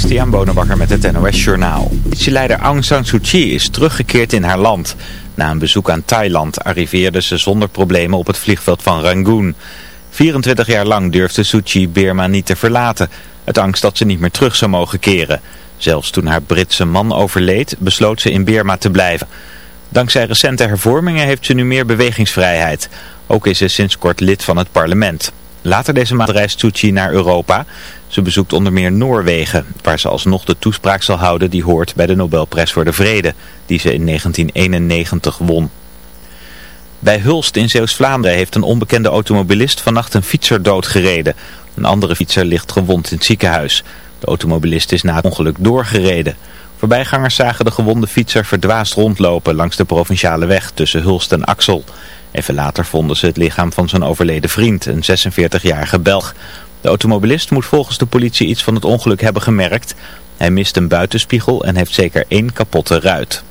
Christian Bonenbakker met het NOS Journaal. Leider Aung San Suu Kyi is teruggekeerd in haar land. Na een bezoek aan Thailand arriveerde ze zonder problemen op het vliegveld van Rangoon. 24 jaar lang durfde Suu Kyi Burma niet te verlaten, uit angst dat ze niet meer terug zou mogen keren. Zelfs toen haar Britse man overleed, besloot ze in Burma te blijven. Dankzij recente hervormingen heeft ze nu meer bewegingsvrijheid. Ook is ze sinds kort lid van het parlement. Later deze maand reist Kyi naar Europa. Ze bezoekt onder meer Noorwegen, waar ze alsnog de toespraak zal houden die hoort bij de Nobelprijs voor de Vrede, die ze in 1991 won. Bij Hulst in Zeeuws-Vlaanderen heeft een onbekende automobilist vannacht een fietser doodgereden. Een andere fietser ligt gewond in het ziekenhuis. De automobilist is na het ongeluk doorgereden. Voorbijgangers zagen de gewonde fietser verdwaasd rondlopen langs de provinciale weg tussen Hulst en Axel. Even later vonden ze het lichaam van zijn overleden vriend, een 46-jarige Belg. De automobilist moet volgens de politie iets van het ongeluk hebben gemerkt. Hij mist een buitenspiegel en heeft zeker één kapotte ruit.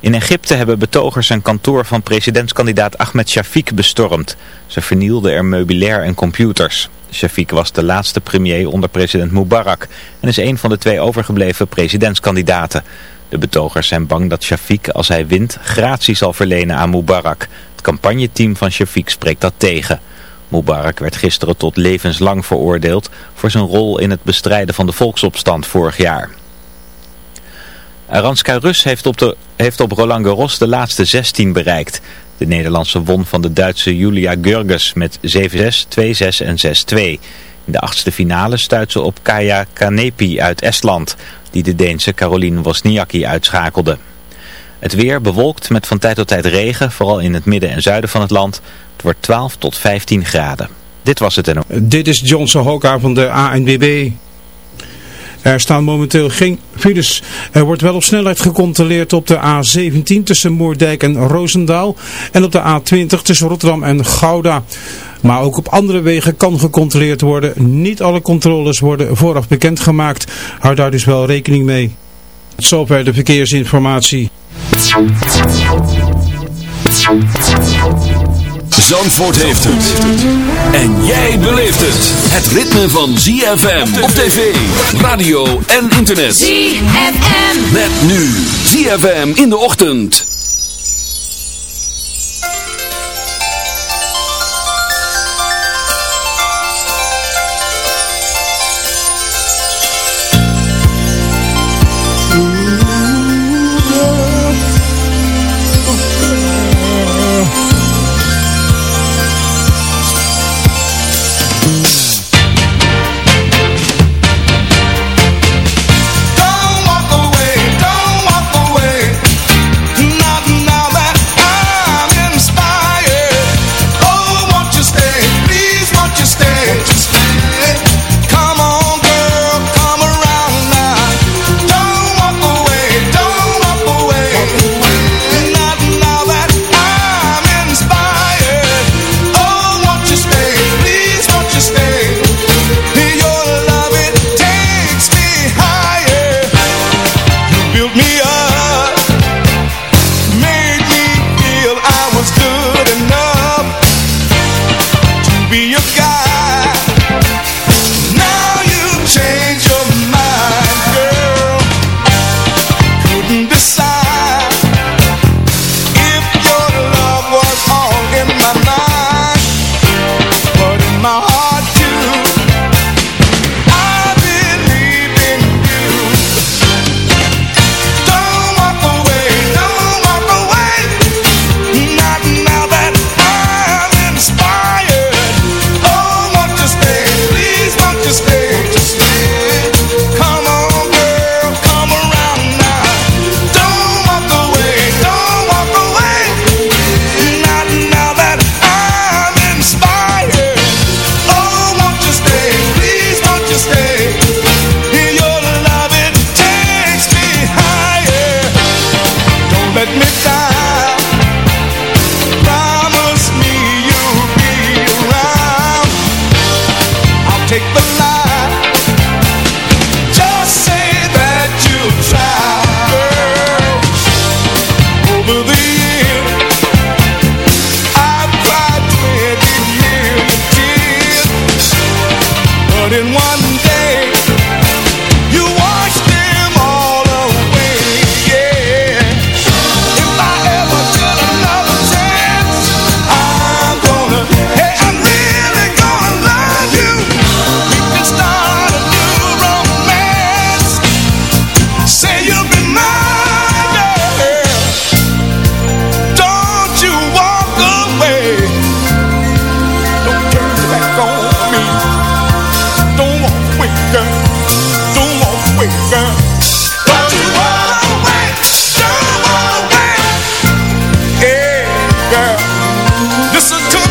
In Egypte hebben betogers een kantoor van presidentskandidaat Ahmed Shafiq bestormd. Ze vernielden er meubilair en computers. Shafiq was de laatste premier onder president Mubarak en is een van de twee overgebleven presidentskandidaten. De betogers zijn bang dat Shafiq, als hij wint, gratie zal verlenen aan Mubarak. Het campagneteam van Shafiq spreekt dat tegen. Mubarak werd gisteren tot levenslang veroordeeld voor zijn rol in het bestrijden van de volksopstand vorig jaar. Aranska Rus heeft op, de, heeft op Roland Garros de laatste 16 bereikt. De Nederlandse won van de Duitse Julia Görges met 7-6, 2-6 en 6-2. In de achtste finale stuit ze op Kaya Kanepi uit Estland, die de Deense Caroline Wozniacki uitschakelde. Het weer bewolkt met van tijd tot tijd regen, vooral in het midden en zuiden van het land. Het wordt 12 tot 15 graden. Dit was het en Dit is Johnson Hoka van de ANWB. Er staan momenteel geen files. Er wordt wel op snelheid gecontroleerd op de A17 tussen Moerdijk en Roosendaal. En op de A20 tussen Rotterdam en Gouda. Maar ook op andere wegen kan gecontroleerd worden. Niet alle controles worden vooraf bekendgemaakt. Houd daar dus wel rekening mee. Tot zover de verkeersinformatie. Zandvoort heeft het. En jij beleeft het. Het ritme van ZFM op tv, radio en internet. ZFM. Met nu ZFM in de ochtend.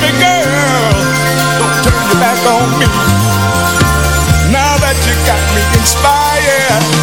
me, girl. Don't turn your back on me. Now that you got me inspired.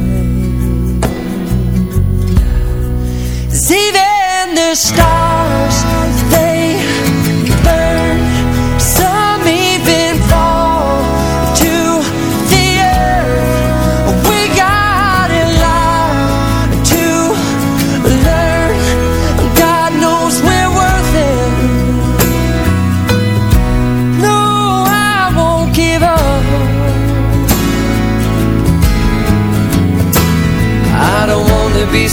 stars,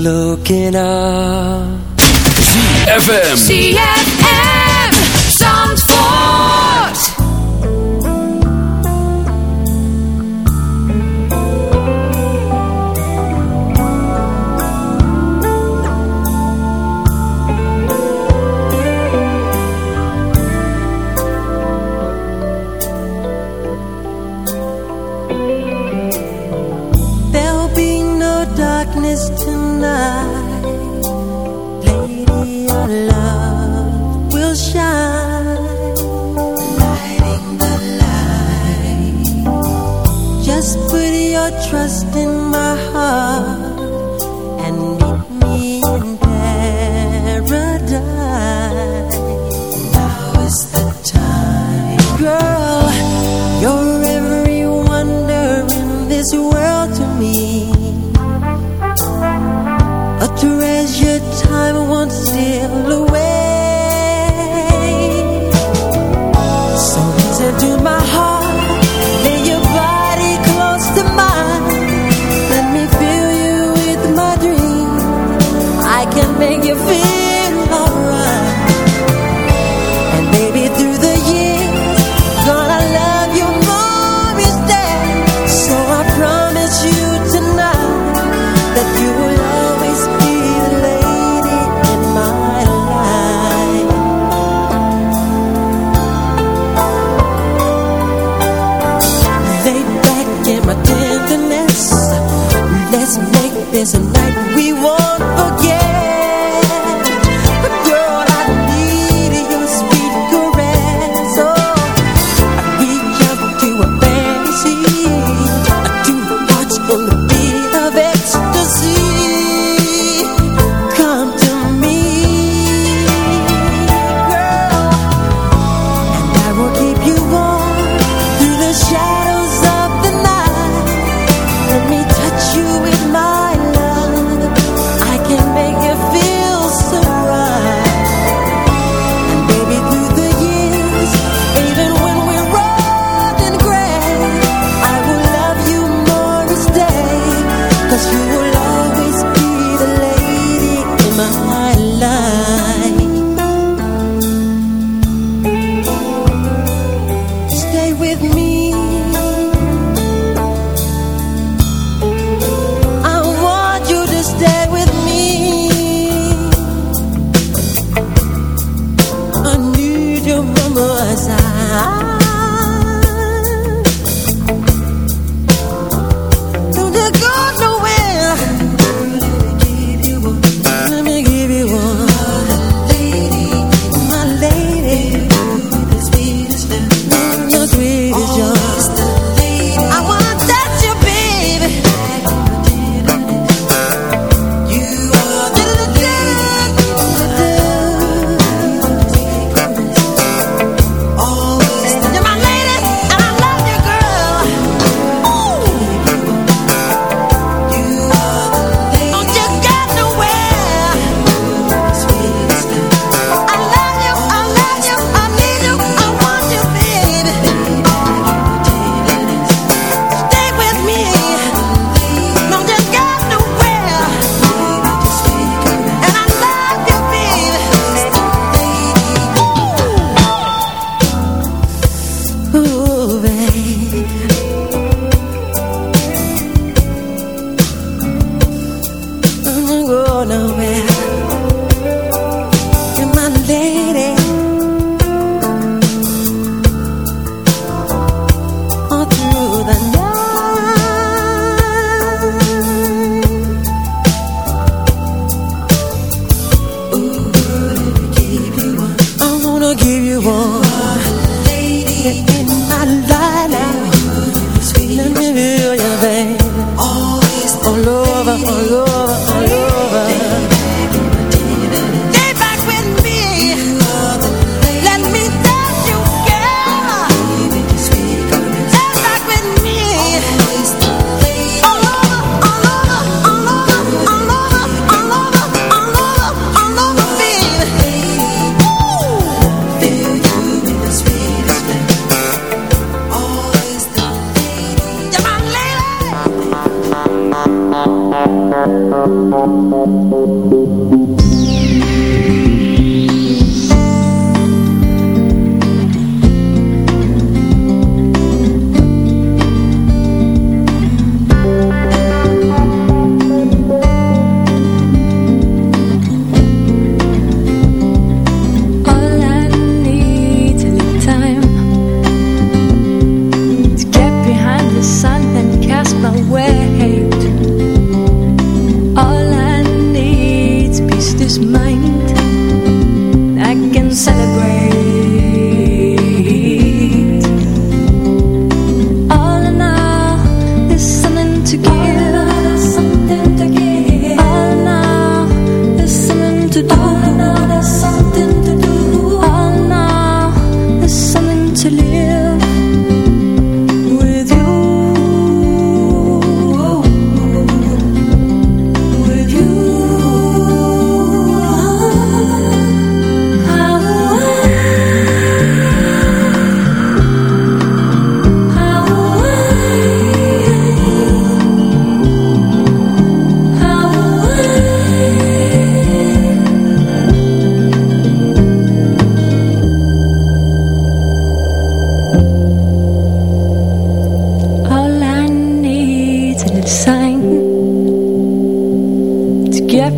looking up FM. ZFM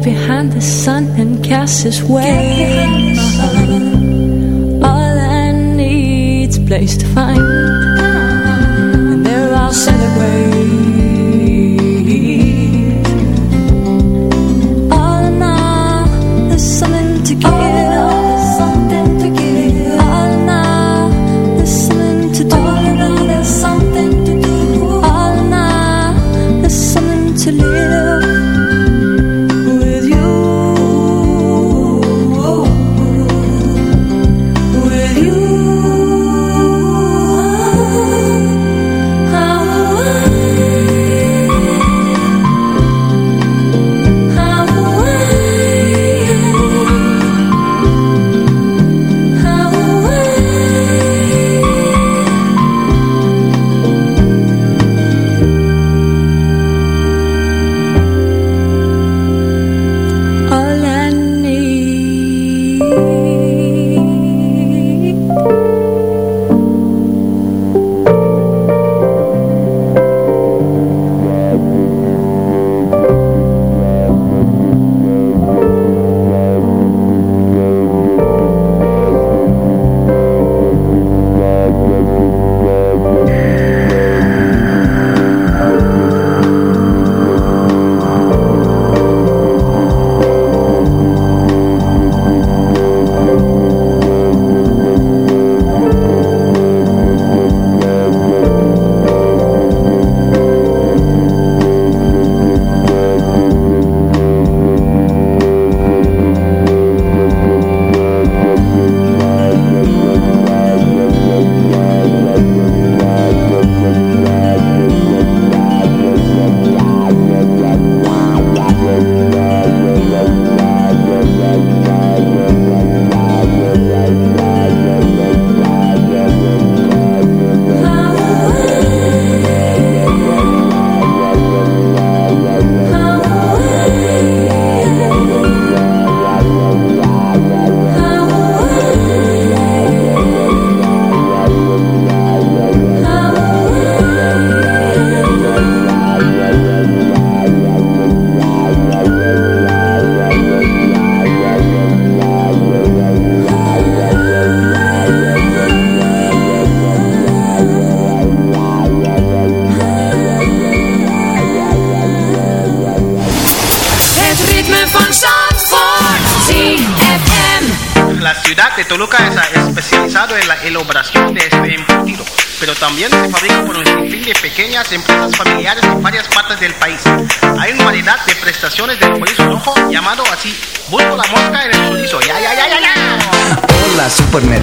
behind the sun and cast his way. All I need's place to find,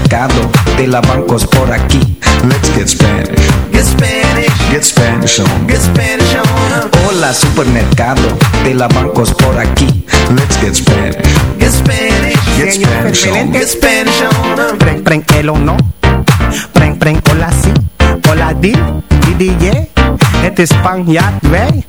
supermercado de la bancos por aquí. Let's get Spanish. Get Spanish, Get Spanish on. get Spanish on. Hola supermercado de la bancos por aquí. Let's get Spanish. Get Spanish, Get Spanish on. get Spanish on. Preng, preng, el o no. Preng, preng, hola si. Hola di, di, di, yeah. Het is Spanjaard, wij.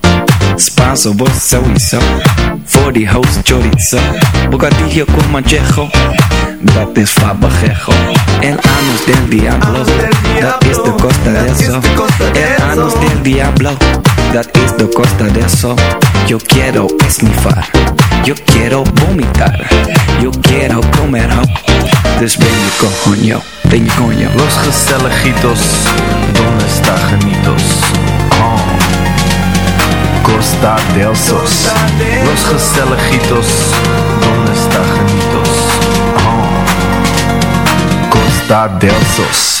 Spanso, vos sowieso. Voor die house chorizo. Bocadillo con manchejo. Dat is fabajejo. El anus del diablo. Dat is de costa de eso. El anus del diablo. Dat is de costa de eso. Yo quiero esnifar. Yo quiero vomitar. Yo quiero comer ho. Dus ben je coño. Ben je coño. Los gezelligitos, donde está genitos? Oh. Costa del Sos. Los gezelligitos, donde está genitos? Oh. Costa del Sos.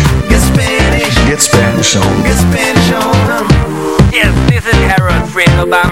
Get Spanish. Get Spanish on. Get Spanish on. Yes, this is Harold Friedelbaum,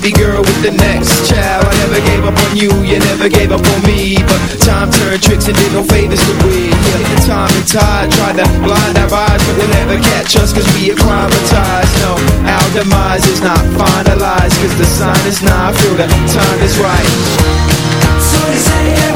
baby girl with the next child. I never gave up on you, you never gave up on me. But time turned tricks and did no favors to we Yeah, time and tide tried to blind our eyes But they'll never catch us cause we acclimatized. No, our demise is not finalized Cause the sign is not, I feel the time is right. So you say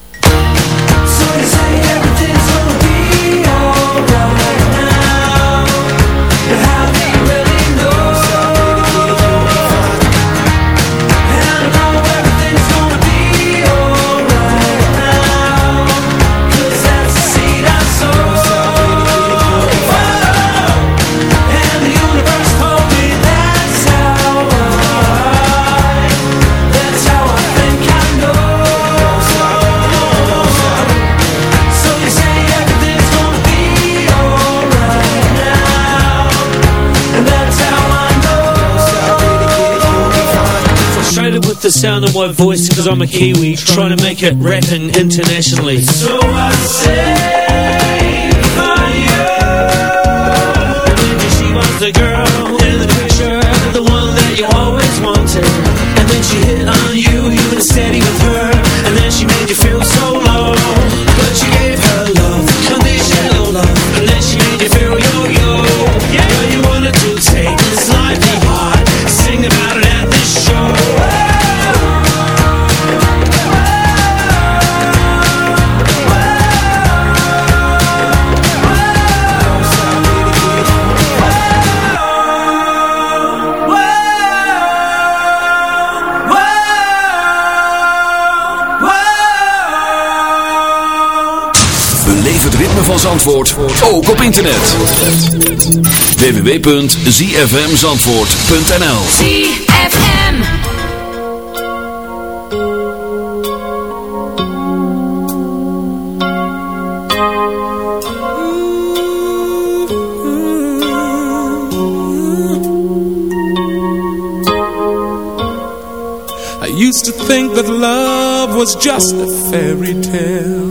sound of my voice because I'm a Kiwi trying to make it rapping internationally. So I say for you. She was the girl Zandvoort, ook op internet. www.zfmzandvoort.nl ZFM. I used to think that love was just a fairy tale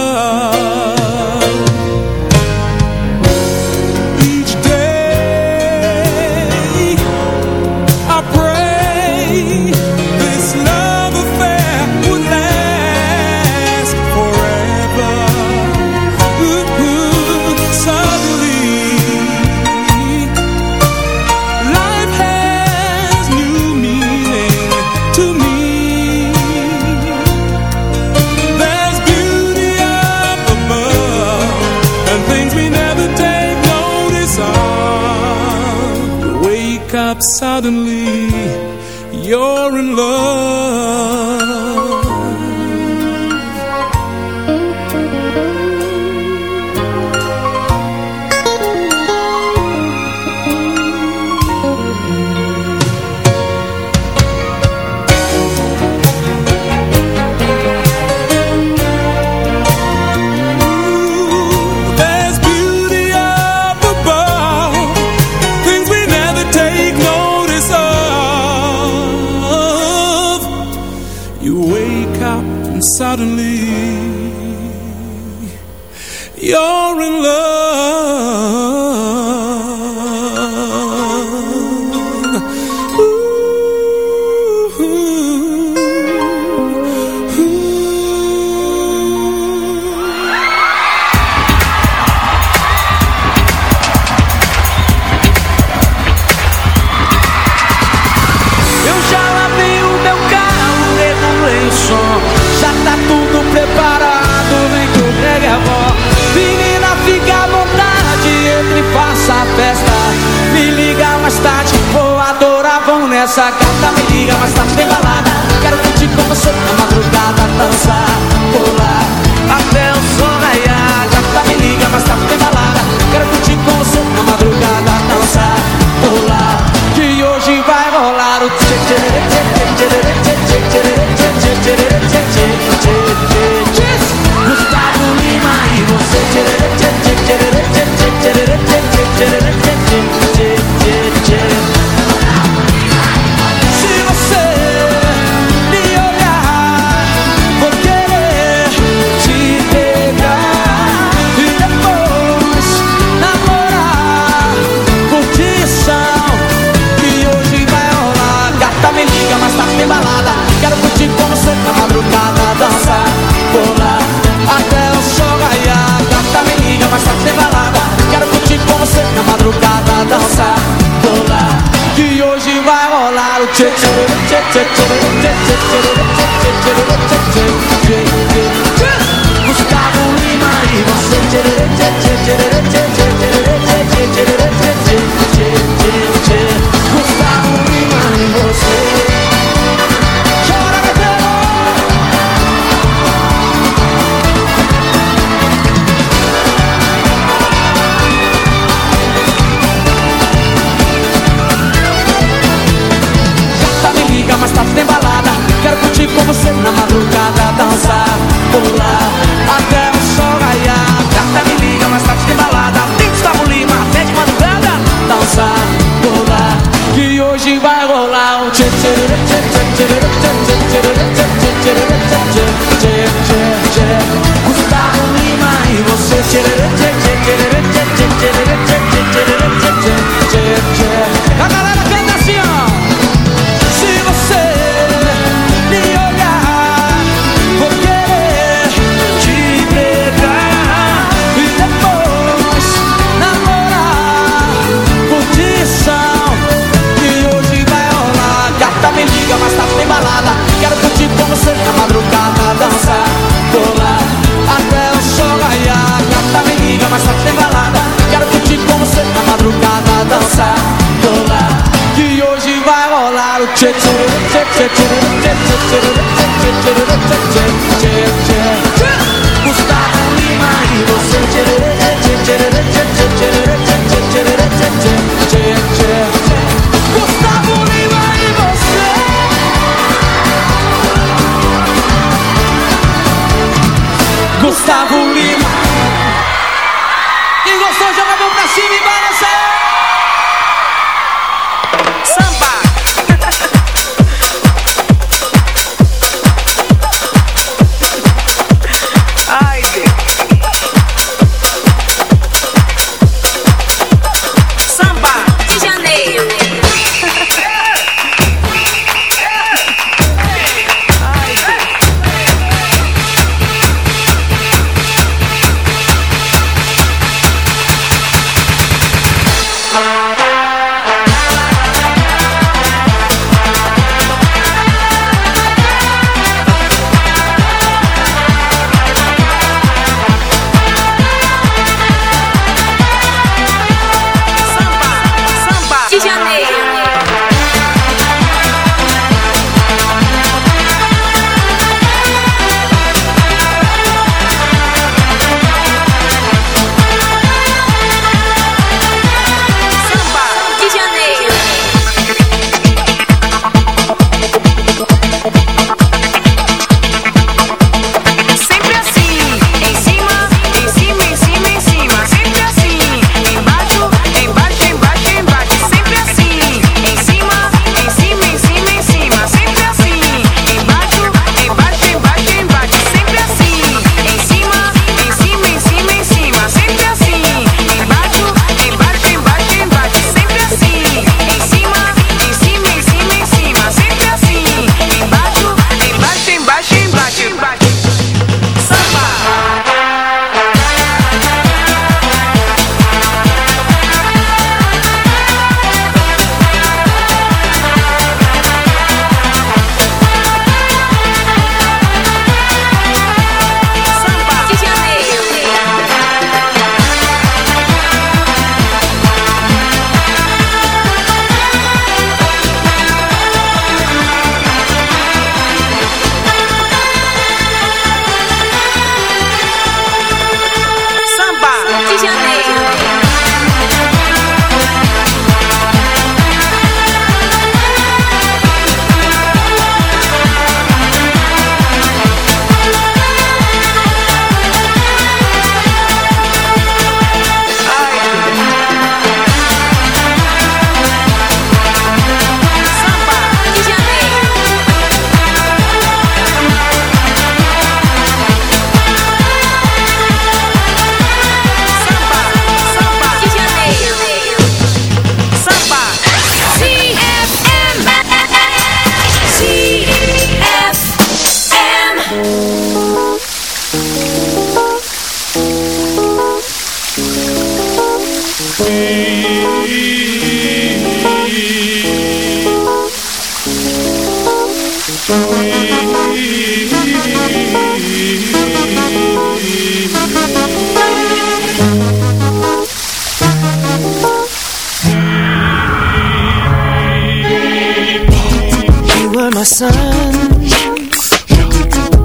Sun.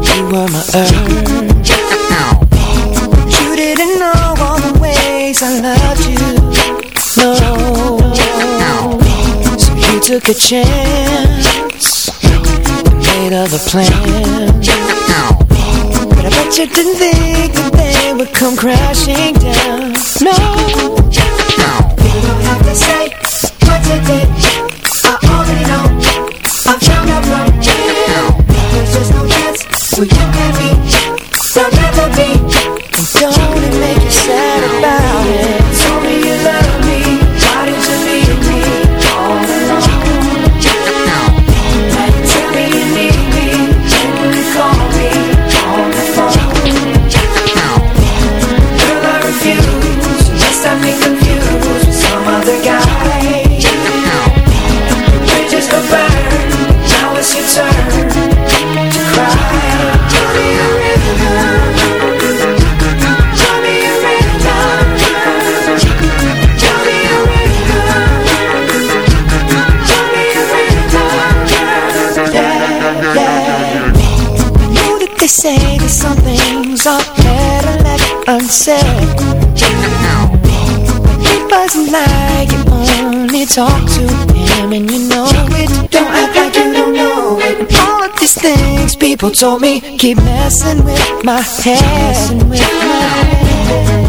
You were my earth. You didn't know all the ways I loved you. No. So you took a chance made other plans. But I bet you didn't think that they would come crashing talk to him and you know it. Don't act like you don't know it. All of these things people told me Keep messing with my head.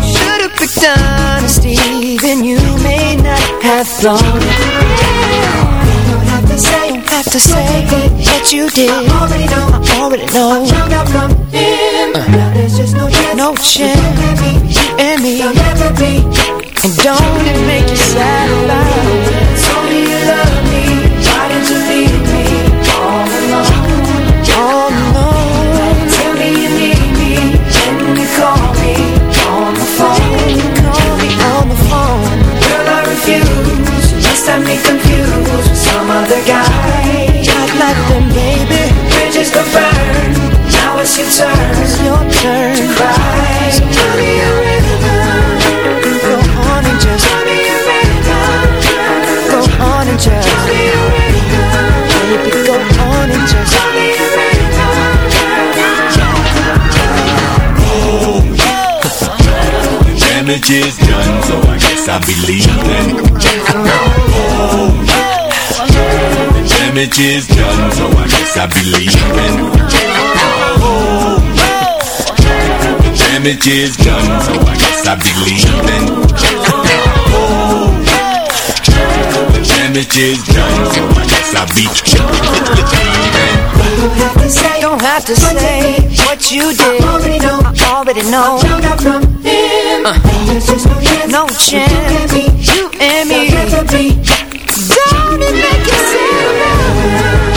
Should've picked honesty Then you may not have thought. It Don't have to say, don't have to say That you did. I already know, I already know. I found out from him. Now there's just no chance. No chance. You and me. Be and don't it make you sad it? Me you love damage is done, so I guess I'll be leaving. Oh, the damage is done, so I guess I'll be leaving. Oh, the damage is done, so I guess I'll be leaving. Oh, the damage is done, so I guess I'll be don't have to say, what, you what you did. I already know. I already know. I got from him. Uh. There's just no chance. No chance. You and me. You and me. Don't it make you sad?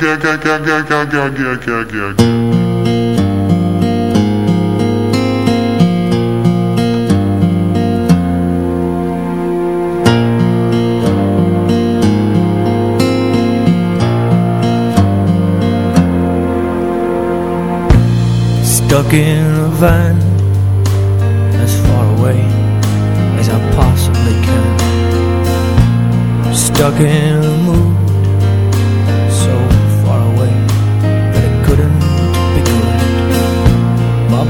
Stuck in a van As far away as I possibly can Stuck in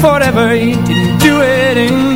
forever. He didn't do it anymore.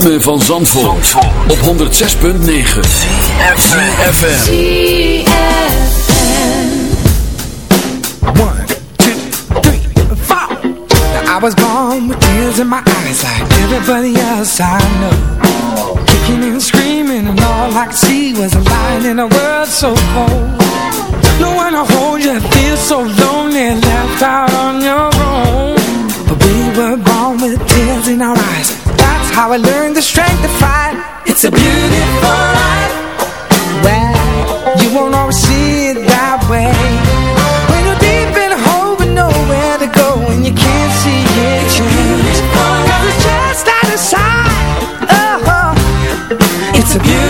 ritme van Zandvoort, op 106.9 CFFM One, two, three, Now I was born with tears in my eyes like everybody else I know. Kicking and screaming and all I could see was a light in a world so cold. No one to hold you, feel so lonely, left out on your own. But we were born with tears in our eyes how I learned the strength to fight. It's a beautiful life. Well, you won't always see it that way. When you're deep in a hole with nowhere to go and you can't see it change. It's just out of sight. Oh, it's a beautiful